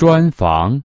砖房